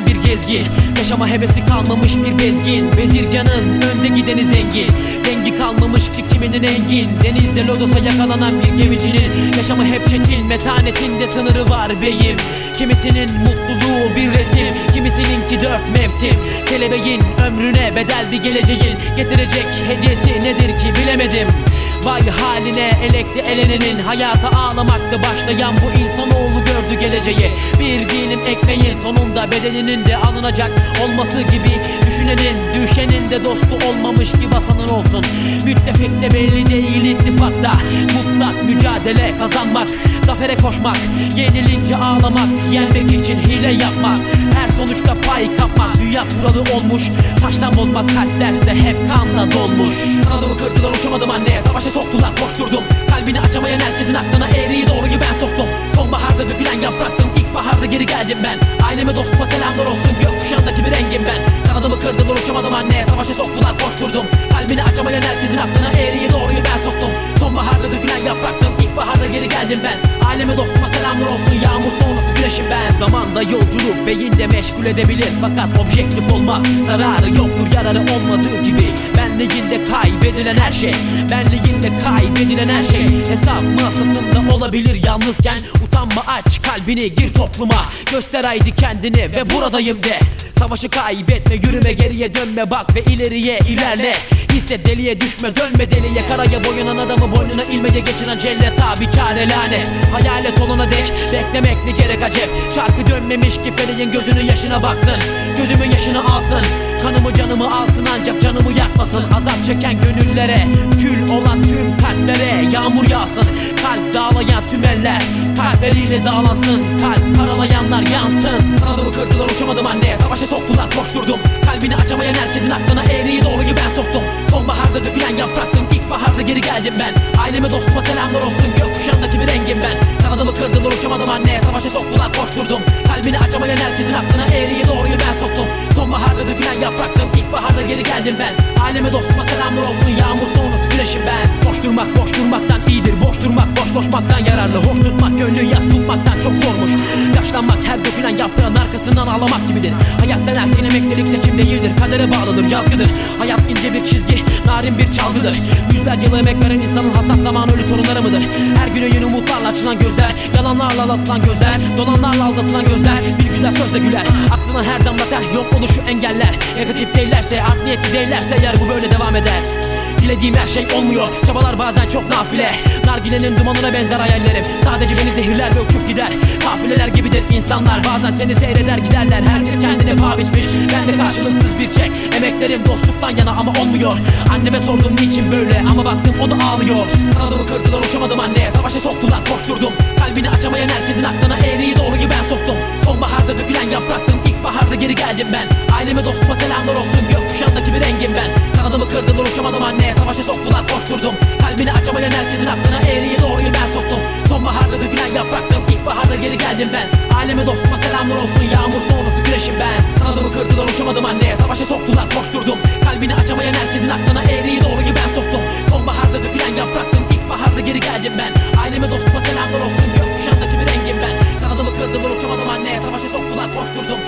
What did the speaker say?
gelen bir gezgin. Yaşama hevesi kalmamış bir bezgin. Bezirganın önde gideni zengin. Dengi kalmamış ki kiminin engin. Denizde lodosa yakalanan bir gemicinin Yaşamı hep çetin. Metanetinde sınırı var beyim. Kimisinin mutluluğu bir resim. Kimisininki dört mevsim. Kelebeğin ömrüne bedel bir geleceğin. Getirecek hediyesi nedir ki bilemedim Vay haline elekti elenenin Hayata ağlamakta başlayan bu insanoğlu gördü geleceği. Bir dilim ekmeğin sonunda bedeninin de alınacak olması gibi Düşünenin düşenin de dostu olmamış ki vatanın olsun. Müttefik de belli değil ittifakta Mutlak mücadele kazanmak Zafere koşmak Yenilince ağlamak Yenmek için hile yapmak Her sonuçta pay kapmak Dünya kuralı olmuş. Taştan bozmak kalplerse hep kanla dolmuş. Kanadımı kırdılar uçamadım anneye. Savaşa soktular koşturdum. Kalbini açamayan herkesin aklına eğriyi doğruyu ben soktum. Sonbaharda dökülen yapraktım İlkbaharda geri geldim ben. Aileme dostuma selamlar olsun Gökkuşağındaki bir rengim ben. Kanadımı kırdılar uçamadım anneye. Savaşa soktular koşturdum. Kalbini açamayan herkesin aklına eğriyi doğruyu ben soktum. Sonbaharda dökülen yapraktım İlkbaharda geri geldim ben. Aileme dostuma selamlar olsun Yağmur sonrası güneşim ben. Zamanda yolculuk beyinde meşgul edebilir. Fakat objektif olmaz. Zararı yoktur yararı olmadığı gibi. Benliğinde kaybedilen her şey. Benliğinde kaybedilen her şey. Hesap masasında olabilir yalnızken. Utanma aç kalbini gir topluma. Göster haydi kendini ve buradayım de Savaşı kaybetme yürüme geriye dönme bak ve ileriye ilerle. Hisset deliye düşme dönme deliye. Karaya boyanan adamı boynuna ilmeye geçiren cellet abi çare lanet. Hayalet olana dek beklemek ne gerek acep? Çarkı dönmemiş ki feleğin gözünün yaşına baksın Gözümün yaşını alsın Kanımı canımı alsın ancak canımı yakmasın. Azap çeken gönüllere Kül olan tüm kalplere Yağmur yağsın. Kalp dağlayan tüm eller Kalpleriyle dağlansın. Kalp karalayanlar yansın. Kanadımı kırdılar uçamadım anne. Savaşa soktular koşturdum Kalbini açamayan herkesin aklına eğriyi doğruyu ben soktum. Sonbaharda dökülen yapraktım İlkbaharda geri geldim ben. Aileme dostuma selamlar olsun. Gökkuşağındaki bir rengim ben. Kanadımı kırdılar uçamadım anne. Savaşa soktular koşturdum Kalbini açamayan herkesin aklına eğriyi doğruyu Sonbaharda dökülen yapraktım İlkbaharda geri geldim ben. Aileme dostuma selamlar olsun Yağmur sonrası güneşim ben. Boş durmak boş durmaktan iyidir Boş durmak boş koşmaktan yararlı. Hoş tutmak gönlü yaz tutmaktan çok zormuş. Yaşlanmak her arkasından ağlamak gibidir. Hayattan erken emeklilik seçim değildir Kadere bağlıdır yazgıdır. Hayat ince bir çizgi narin bir çalgıdır. Yüzlerce yıl emek veren insanın hassas zaman ölü torunları mıdır? Her güne yeni umutlarla açılan gözler Yalanlarla aldatılan gözler Dolanlarla aldatılan gözler Bir güzel sözle güler. Aklına her damla ter yok oluşu engeller. Negatif değillerse art niyetli değillerse eğer bu böyle devam eder Dilediğim her şey olmuyor. Çabalar bazen çok nafile. Nargilenin dumanına benzer hayallerim. Sadece beni zehirler ve uçup gider. Kafileler gibidir insanlar. Bazen seni seyreder giderler. Herkes kendine paha biçmiş. Ben de karşılıksız bir çek Emeklerim dostluktan yana ama olmuyor. Anneme sordum niçin böyle? Ama baktım o da ağlıyor. Kanadımı kırdılar uçamadım anneye. Savaşa soktular koşturdum. Kalbini açamayan herkesin aklına eğriyi doğruyu ben soktum. Sonbaharda dökülen yapraktım İlkbaharda geri geldim ben. Aileme dostuma selamlar olsun Gökkuşağındaki bir rengim ben. Kanadımı kırdılar uçamadım anneye Savaşa soktular koşturdum. Kalbini açamayan herkesin aklına eğriyi doğruyu ben soktum. Sonbaharda dökülen yapraktım İlkbaharda geri geldim ben. Aileme dostuma selamlar olsun. Yağmur sonrası güneşim ben. Kanadımı kırdılar uçamadım anneye Savaşa soktular koşturdum. Kalbini açamayan herkesin aklına eğriyi doğruyu ben soktum. Sonbaharda dökülen yapraktım İlkbaharda geri geldim ben. Aileme dostuma selamlar olsun. Gökkuşağındaki bir rengim ben. Kanadımı kırdılar uçamadım anneye Savaşa soktular koşturdum